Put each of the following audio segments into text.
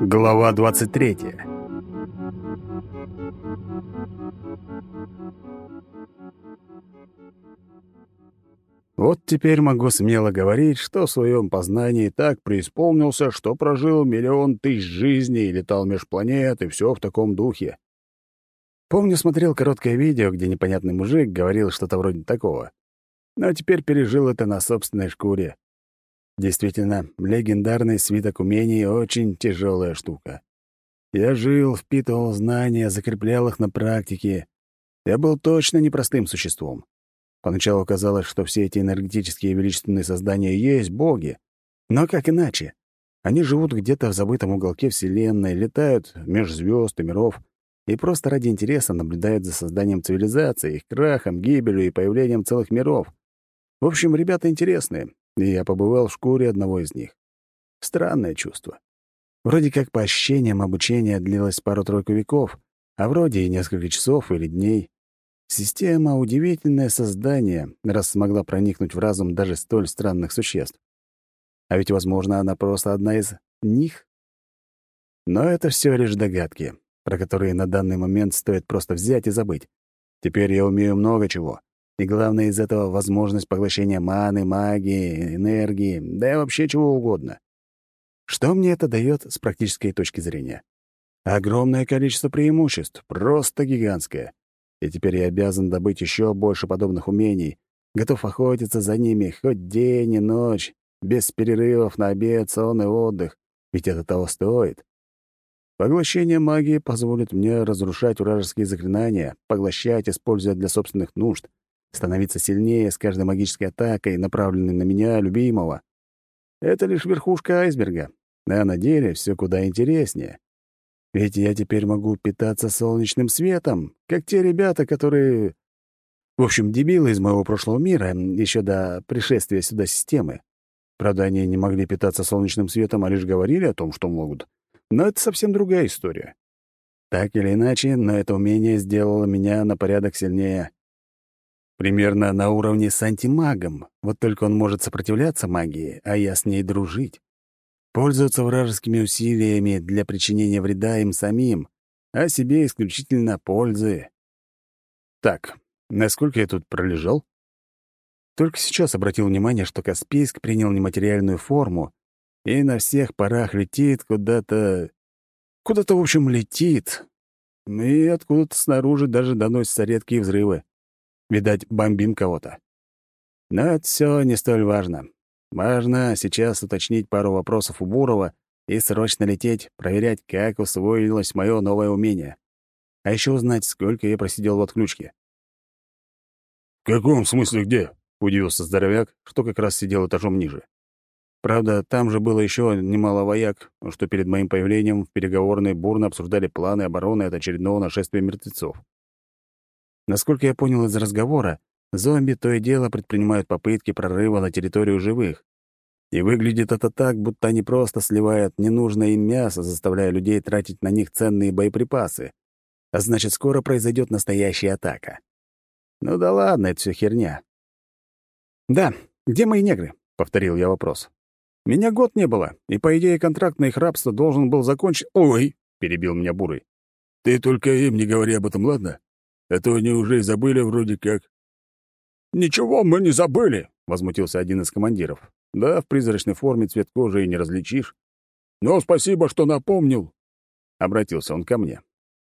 Глава 23 Вот теперь могу смело говорить, что в своем познании так преисполнился, что прожил миллион тысяч жизней, летал меж планет и все в таком духе. Помню, смотрел короткое видео, где непонятный мужик говорил что-то вроде такого. Но теперь пережил это на собственной шкуре. Действительно, легендарный свиток умений — очень тяжелая штука. Я жил, впитывал знания, закреплял их на практике. Я был точно непростым существом. Поначалу казалось, что все эти энергетические и величественные создания есть боги. Но как иначе? Они живут где-то в забытом уголке Вселенной, летают меж звезд и миров и просто ради интереса наблюдают за созданием цивилизации, их крахом, гибелью и появлением целых миров. В общем, ребята интересные, и я побывал в шкуре одного из них. Странное чувство. Вроде как по ощущениям обучение длилось пару-тройку веков, а вроде и несколько часов или дней. Система — удивительное создание, раз смогла проникнуть в разум даже столь странных существ. А ведь, возможно, она просто одна из них. Но это все лишь догадки, про которые на данный момент стоит просто взять и забыть. Теперь я умею много чего. И главное из этого — возможность поглощения маны, магии, энергии, да и вообще чего угодно. Что мне это дает с практической точки зрения? Огромное количество преимуществ, просто гигантское. И теперь я обязан добыть еще больше подобных умений, готов охотиться за ними хоть день и ночь, без перерывов на обед, сон и отдых, ведь это того стоит. Поглощение магии позволит мне разрушать вражеские заклинания, поглощать, используя для собственных нужд — становиться сильнее с каждой магической атакой, направленной на меня, любимого. Это лишь верхушка айсберга, а на деле все куда интереснее. Ведь я теперь могу питаться солнечным светом, как те ребята, которые... В общем, дебилы из моего прошлого мира, еще до пришествия сюда системы. Правда, они не могли питаться солнечным светом, а лишь говорили о том, что могут. Но это совсем другая история. Так или иначе, но это умение сделало меня на порядок сильнее. Примерно на уровне с антимагом, вот только он может сопротивляться магии, а я с ней дружить. Пользоваться вражескими усилиями для причинения вреда им самим, а себе исключительно пользы. Так, насколько я тут пролежал? Только сейчас обратил внимание, что Каспийск принял нематериальную форму и на всех парах летит куда-то... Куда-то, в общем, летит. И откуда-то снаружи даже доносятся редкие взрывы. Видать, бомбим кого-то. Но это все не столь важно. Важно сейчас уточнить пару вопросов у Бурова и срочно лететь, проверять, как усвоилось мое новое умение. А еще узнать, сколько я просидел в отключке. «В каком смысле где?» — удивился здоровяк, что как раз сидел этажом ниже. Правда, там же было еще немало вояк, что перед моим появлением в переговорной бурно обсуждали планы обороны от очередного нашествия мертвецов. Насколько я понял из разговора, зомби то и дело предпринимают попытки прорыва на территорию живых. И выглядит это так, будто они просто сливают ненужное им мясо, заставляя людей тратить на них ценные боеприпасы. А значит, скоро произойдет настоящая атака. Ну да ладно, это все херня. «Да, где мои негры?» — повторил я вопрос. «Меня год не было, и, по идее, контракт на их рабство должен был закончить...» «Ой!» — перебил меня Бурый. «Ты только им не говори об этом, ладно? А то они уже и забыли вроде как». «Ничего мы не забыли», — возмутился один из командиров. «Да, в призрачной форме цвет кожи и не различишь». «Но спасибо, что напомнил», — обратился он ко мне.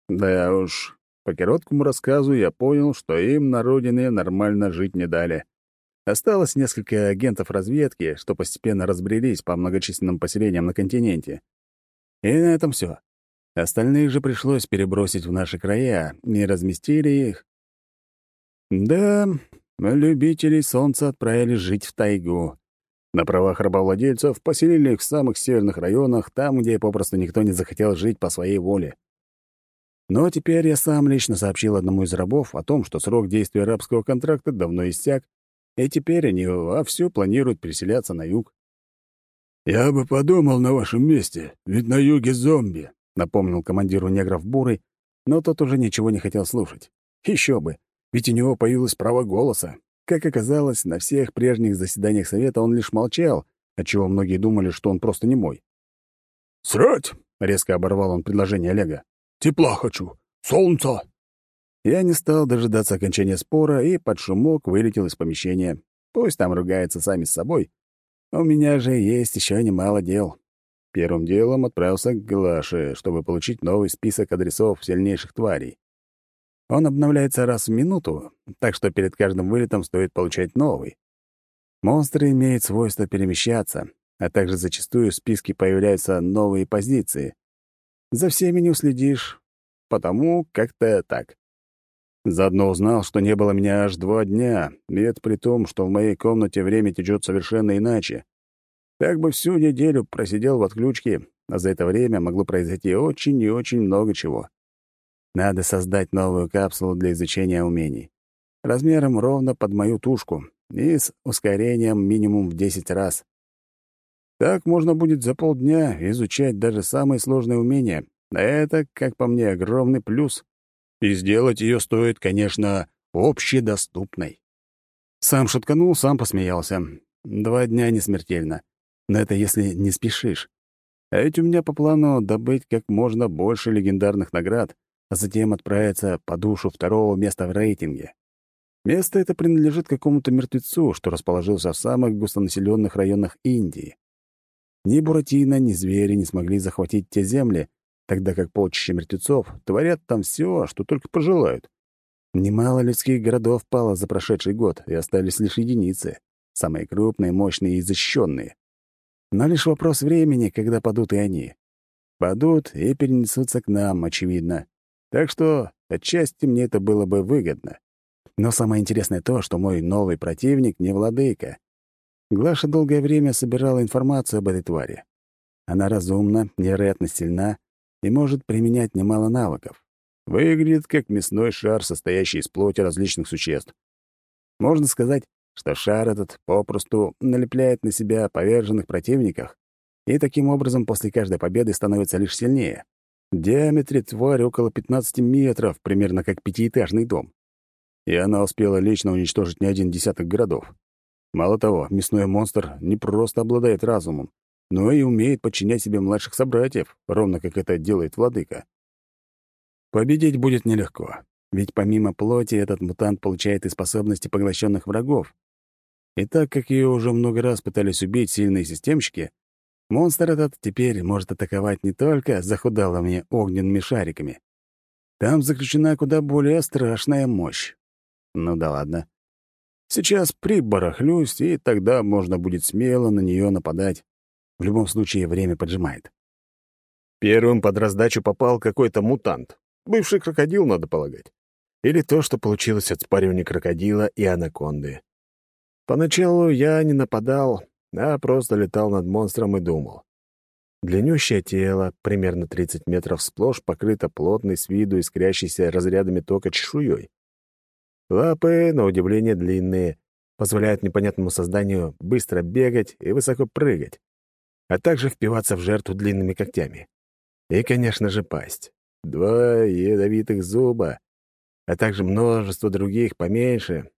«Да уж, по короткому рассказу я понял, что им на родине нормально жить не дали. Осталось несколько агентов разведки, что постепенно разбрелись по многочисленным поселениям на континенте. И на этом все. Остальных же пришлось перебросить в наши края, и разместили их. Да, любителей солнца отправили жить в тайгу. На правах рабовладельцев поселили их в самых северных районах, там, где попросту никто не захотел жить по своей воле. Но теперь я сам лично сообщил одному из рабов о том, что срок действия рабского контракта давно иссяк, и теперь они вовсю планируют переселяться на юг. «Я бы подумал на вашем месте, ведь на юге зомби», — напомнил командиру негров Бурый, но тот уже ничего не хотел слушать. Еще бы, ведь у него появилось право голоса. Как оказалось, на всех прежних заседаниях Совета он лишь молчал, отчего многие думали, что он просто не мой. «Срать!» — резко оборвал он предложение Олега. «Тепла хочу! Солнца!» Я не стал дожидаться окончания спора и под шумок вылетел из помещения. Пусть там ругаются сами с собой. У меня же есть еще немало дел. Первым делом отправился к Глаше, чтобы получить новый список адресов сильнейших тварей. Он обновляется раз в минуту, так что перед каждым вылетом стоит получать новый. Монстры имеют свойство перемещаться, а также зачастую в списке появляются новые позиции. За всеми не уследишь, потому как-то так. Заодно узнал, что не было меня аж два дня, и это при том, что в моей комнате время течет совершенно иначе. Так бы всю неделю просидел в отключке, а за это время могло произойти очень и очень много чего. Надо создать новую капсулу для изучения умений. Размером ровно под мою тушку и с ускорением минимум в 10 раз. Так можно будет за полдня изучать даже самые сложные умения, это, как по мне, огромный плюс. И сделать ее стоит, конечно, общедоступной. Сам шутканул, сам посмеялся. Два дня не смертельно. Но это если не спешишь. А ведь у меня по плану добыть как можно больше легендарных наград, а затем отправиться по душу второго места в рейтинге. Место это принадлежит какому-то мертвецу, что расположился в самых густонаселенных районах Индии. Ни Буратино, ни звери не смогли захватить те земли, тогда как полчища мертвецов творят там все, что только пожелают. Немало людских городов пало за прошедший год, и остались лишь единицы, самые крупные, мощные и защищенные. Но лишь вопрос времени, когда падут и они. Падут и перенесутся к нам, очевидно. Так что отчасти мне это было бы выгодно. Но самое интересное то, что мой новый противник не владыка. Глаша долгое время собирала информацию об этой твари. Она разумна, невероятно сильна и может применять немало навыков. Выглядит как мясной шар, состоящий из плоти различных существ. Можно сказать, что шар этот попросту налепляет на себя поверженных противников и таким образом после каждой победы становится лишь сильнее. В диаметре тварь около 15 метров, примерно как пятиэтажный дом. И она успела лично уничтожить не один десяток городов. Мало того, мясной монстр не просто обладает разумом, но и умеет подчинять себе младших собратьев, ровно как это делает владыка. Победить будет нелегко, ведь помимо плоти этот мутант получает и способности поглощенных врагов. И так как ее уже много раз пытались убить сильные системщики, Монстр этот теперь может атаковать не только захудалыми огненными шариками. Там заключена куда более страшная мощь. Ну да ладно. Сейчас прибарахлюсь, и тогда можно будет смело на нее нападать. В любом случае, время поджимает. Первым под раздачу попал какой-то мутант. Бывший крокодил, надо полагать. Или то, что получилось от спаривания крокодила и анаконды. Поначалу я не нападал, а просто летал над монстром и думал. Длиннющее тело, примерно 30 метров сплошь, покрыто плотной с виду искрящейся разрядами тока чешуей. Лапы, на удивление, длинные, позволяют непонятному созданию быстро бегать и высоко прыгать, а также впиваться в жертву длинными когтями. И, конечно же, пасть. Два ядовитых зуба, а также множество других поменьше.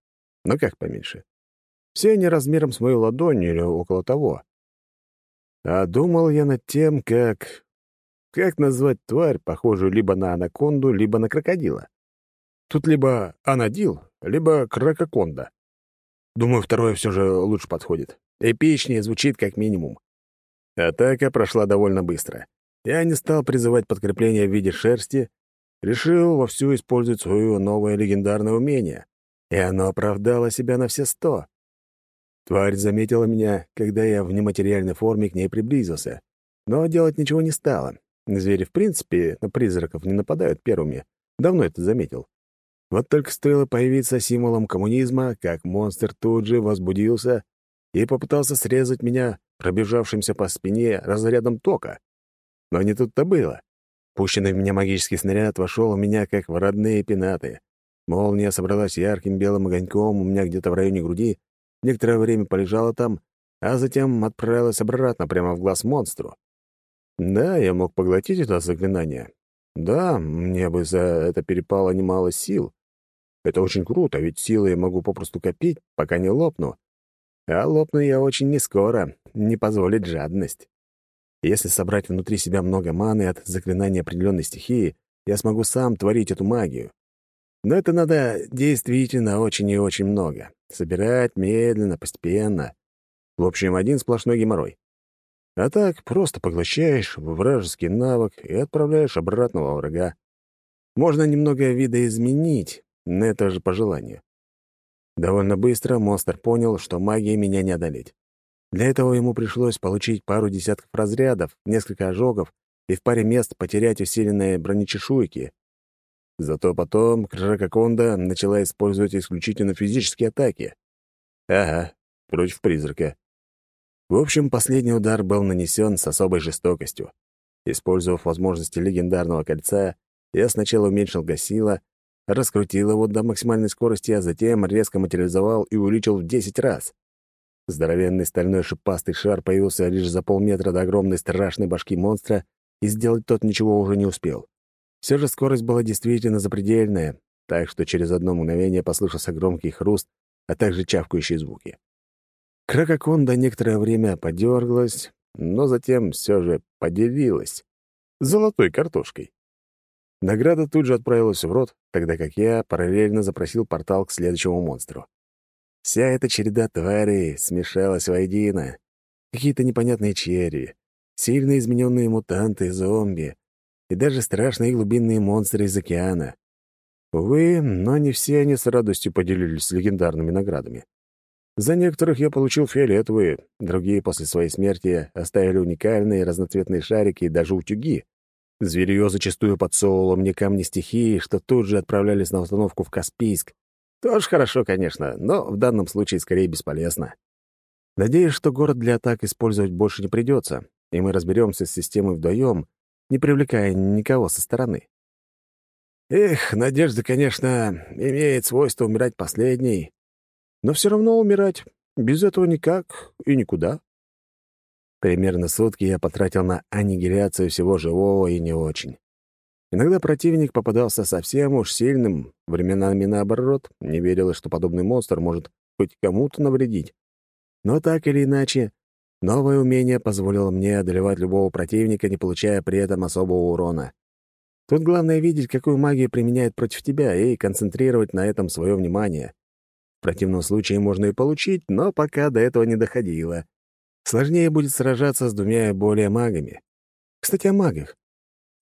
Ну как поменьше? Все они размером с мою ладонь или около того. А думал я над тем, как... Как назвать тварь, похожую либо на анаконду, либо на крокодила? Тут либо анадил, либо крококонда. Думаю, второе все же лучше подходит. Эпичнее звучит как минимум. Атака прошла довольно быстро. Я не стал призывать подкрепление в виде шерсти, решил вовсю использовать свое новое легендарное умение, и оно оправдало себя на все сто. Тварь заметила меня, когда я в нематериальной форме к ней приблизился, но делать ничего не стала. Звери, в принципе, на призраков не нападают первыми. Давно это заметил. Вот только стоило появиться символом коммунизма, как монстр тут же возбудился и попытался срезать меня пробежавшимся по спине разрядом тока. Но не тут-то было. Пущенный в меня магический снаряд вошел у меня как в родные пенаты. Молния собралась ярким белым огоньком у меня где-то в районе груди некоторое время полежала там, а затем отправилась обратно прямо в глаз монстру. Да, я мог поглотить это заклинание. Да, мне бы за это перепало немало сил. Это очень круто, ведь силы я могу попросту копить, пока не лопну. А лопну я очень нескоро, не позволит жадность. Если собрать внутри себя много маны от заклинания определенной стихии, я смогу сам творить эту магию. Но это надо действительно очень и очень много. Собирать медленно, постепенно. В общем, один сплошной геморрой. А так просто поглощаешь вражеский навык и отправляешь обратно во врага. Можно немного видоизменить, но это же по желанию. Довольно быстро монстр понял, что магией меня не одолеть. Для этого ему пришлось получить пару десятков разрядов, несколько ожогов и в паре мест потерять усиленные бронечешуйки. Зато потом Кракаконда начала использовать исключительно физические атаки. Ага, против призрака. В общем, последний удар был нанесен с особой жестокостью. Использовав возможности легендарного кольца, я сначала уменьшил гасила, раскрутил его до максимальной скорости, а затем резко материализовал и увеличил в 10 раз. Здоровенный стальной шипастый шар появился лишь за полметра до огромной страшной башки монстра, и сделать тот ничего уже не успел. Все же скорость была действительно запредельная, так что через одно мгновение послышался громкий хруст, а также чавкающие звуки. Кракаконда некоторое время подергалась, но затем все же поделилась золотой картошкой. Награда тут же отправилась в рот, тогда как я параллельно запросил портал к следующему монстру. Вся эта череда тварей смешалась воедино. Какие-то непонятные черви, сильно измененные мутанты, зомби и даже страшные глубинные монстры из океана. Увы, но не все они с радостью поделились легендарными наградами. За некоторых я получил фиолетовые, другие после своей смерти оставили уникальные разноцветные шарики и даже утюги. Зверье зачастую подсовывало мне камни стихии, что тут же отправлялись на установку в Каспийск. Тоже хорошо, конечно, но в данном случае скорее бесполезно. Надеюсь, что город для атак использовать больше не придется, и мы разберемся с системой вдвоем, не привлекая никого со стороны. Эх, надежда, конечно, имеет свойство умирать последней, но все равно умирать без этого никак и никуда. Примерно сутки я потратил на аннигиляцию всего живого и не очень. Иногда противник попадался совсем уж сильным, временами наоборот, не верилось, что подобный монстр может хоть кому-то навредить. Но так или иначе, новое умение позволило мне одолевать любого противника, не получая при этом особого урона. Тут главное видеть, какую магию применяет против тебя, и концентрировать на этом свое внимание. В противном случае можно и получить, но пока до этого не доходило. Сложнее будет сражаться с двумя более магами. Кстати, о магах.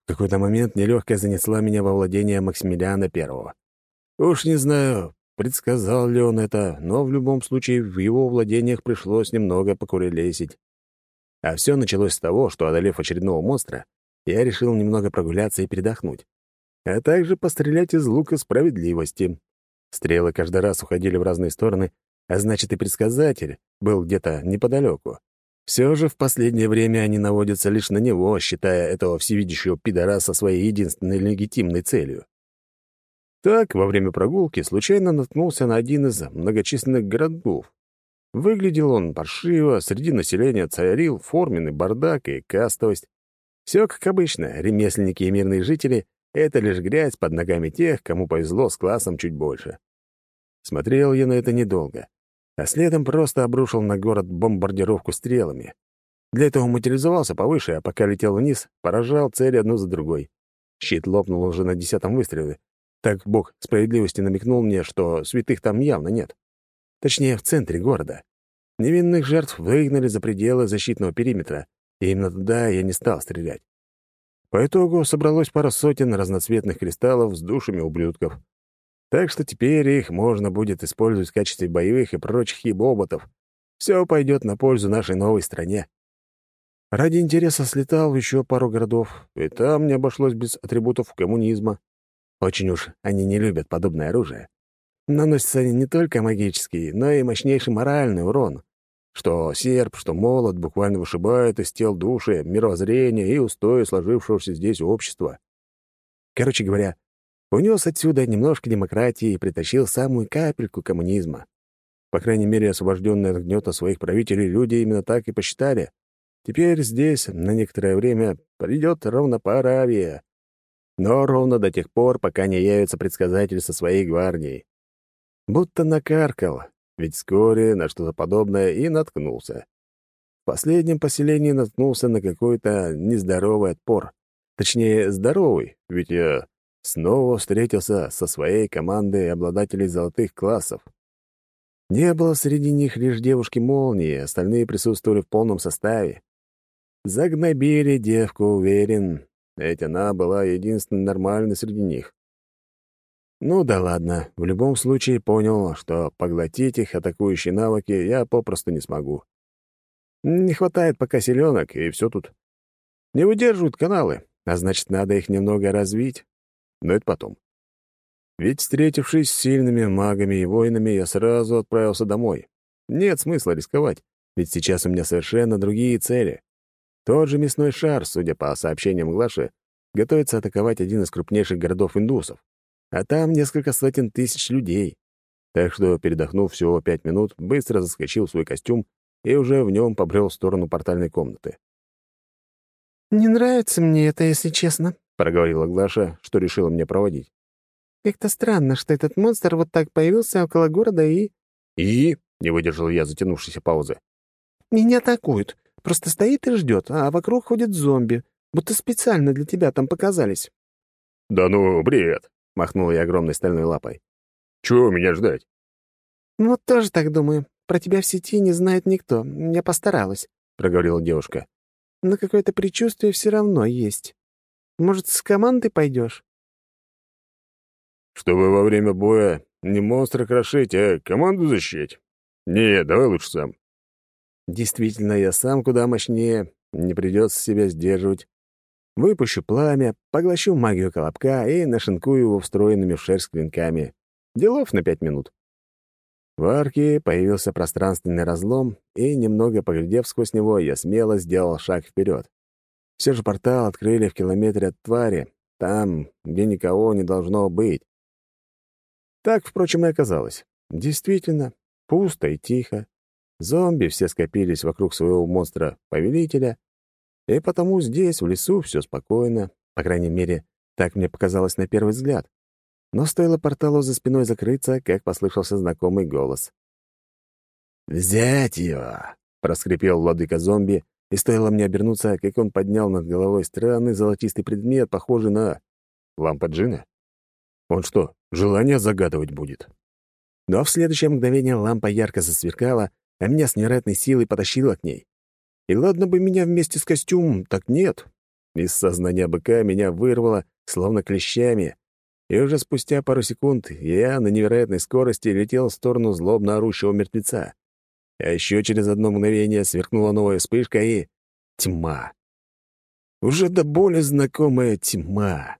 В какой-то момент нелегкая занесла меня во владение Максимилиана Первого. Уж не знаю, предсказал ли он это, но в любом случае в его владениях пришлось немного покурелесить. А все началось с того, что, одолев очередного монстра, я решил немного прогуляться и передохнуть, а также пострелять из лука справедливости. Стрелы каждый раз уходили в разные стороны, а значит, и предсказатель был где-то неподалеку. Все же в последнее время они наводятся лишь на него, считая этого всевидящего пидораса своей единственной легитимной целью. Так, во время прогулки случайно наткнулся на один из многочисленных городов. Выглядел он паршиво, среди населения царил форменный бардак и кастовость. Все как обычно, ремесленники и мирные жители — это лишь грязь под ногами тех, кому повезло с классом чуть больше. Смотрел я на это недолго, а следом просто обрушил на город бомбардировку стрелами. Для этого материализовался повыше, а пока летел вниз, поражал цели одну за другой. Щит лопнул уже на десятом выстреле. Так бог справедливости намекнул мне, что святых там явно нет. Точнее, в центре города. Невинных жертв выгнали за пределы защитного периметра, и именно туда я не стал стрелять. По итогу собралось пара сотен разноцветных кристаллов с душами ублюдков. Так что теперь их можно будет использовать в качестве боевых и прочих хиботов. Все пойдет на пользу нашей новой стране. Ради интереса слетал еще пару городов, и там не обошлось без атрибутов коммунизма. Очень уж они не любят подобное оружие. Наносятся они не только магический, но и мощнейший моральный урон. Что серп, что молот буквально вышибают из тел души, мировоззрения и устои сложившегося здесь общества. Короче говоря, Унес отсюда немножко демократии и притащил самую капельку коммунизма. По крайней мере, освобожденные от гнета своих правителей люди именно так и посчитали. Теперь здесь на некоторое время придет равноправие. Но ровно до тех пор, пока не явится предсказатель со своей гвардией. Будто накаркал, ведь вскоре на что-то подобное и наткнулся. В последнем поселении наткнулся на какой-то нездоровый отпор. Точнее, здоровый, ведь я снова встретился со своей командой обладателей золотых классов. Не было среди них лишь девушки-молнии, остальные присутствовали в полном составе. Загнобили девку, уверен, ведь она была единственной нормальной среди них. Ну да ладно, в любом случае понял, что поглотить их атакующие навыки я попросту не смогу. Не хватает пока селенок, и все тут. Не выдерживают каналы, а значит, надо их немного развить. Но это потом. Ведь, встретившись с сильными магами и воинами, я сразу отправился домой. Нет смысла рисковать, ведь сейчас у меня совершенно другие цели. Тот же мясной шар, судя по сообщениям Глаши, готовится атаковать один из крупнейших городов индусов. А там несколько сотен тысяч людей. Так что, передохнув всего пять минут, быстро заскочил в свой костюм и уже в нем побрел в сторону портальной комнаты. «Не нравится мне это, если честно», — проговорила Глаша, что решила мне проводить. Как-то странно, что этот монстр вот так появился около города и...» «И?» — не выдержал я затянувшейся паузы. «Меня атакуют. Просто стоит и ждет, а вокруг ходят зомби, будто специально для тебя там показались». «Да ну, бред!» — махнул я огромной стальной лапой. «Чего меня ждать?» «Ну вот тоже так думаю. Про тебя в сети не знает никто. Я постаралась», — проговорила девушка. «Но какое-то предчувствие все равно есть. Может, с командой пойдешь? Чтобы во время боя не монстра крошить, а команду защищать? Не, давай лучше сам. Действительно, я сам куда мощнее, не придется себя сдерживать. Выпущу пламя, поглощу магию колобка и нашинкую его встроенными в шерсть клинками. Делов на пять минут. В арке появился пространственный разлом, и, немного поглядев сквозь него, я смело сделал шаг вперед. Все же портал открыли в километре от твари, там, где никого не должно быть. Так, впрочем, и оказалось. Действительно, пусто и тихо. Зомби все скопились вокруг своего монстра-повелителя, и потому здесь, в лесу, все спокойно, по крайней мере, так мне показалось на первый взгляд. Но стоило порталу за спиной закрыться, как послышался знакомый голос. «Взять его!» — проскрипел владыка зомби, и стоило мне обернуться, как он поднял над головой странный золотистый предмет, похожий на... лампа джина? Он что, желание загадывать будет? Но в следующее мгновение лампа ярко засверкала, а меня с невероятной силой потащило к ней. И ладно бы меня вместе с костюмом, так нет. Из сознания быка меня вырвало, словно клещами, и уже спустя пару секунд я на невероятной скорости летел в сторону злобно орущего мертвеца. А еще через одно мгновение сверкнула новая вспышка и... Тьма. Уже до боли знакомая тьма.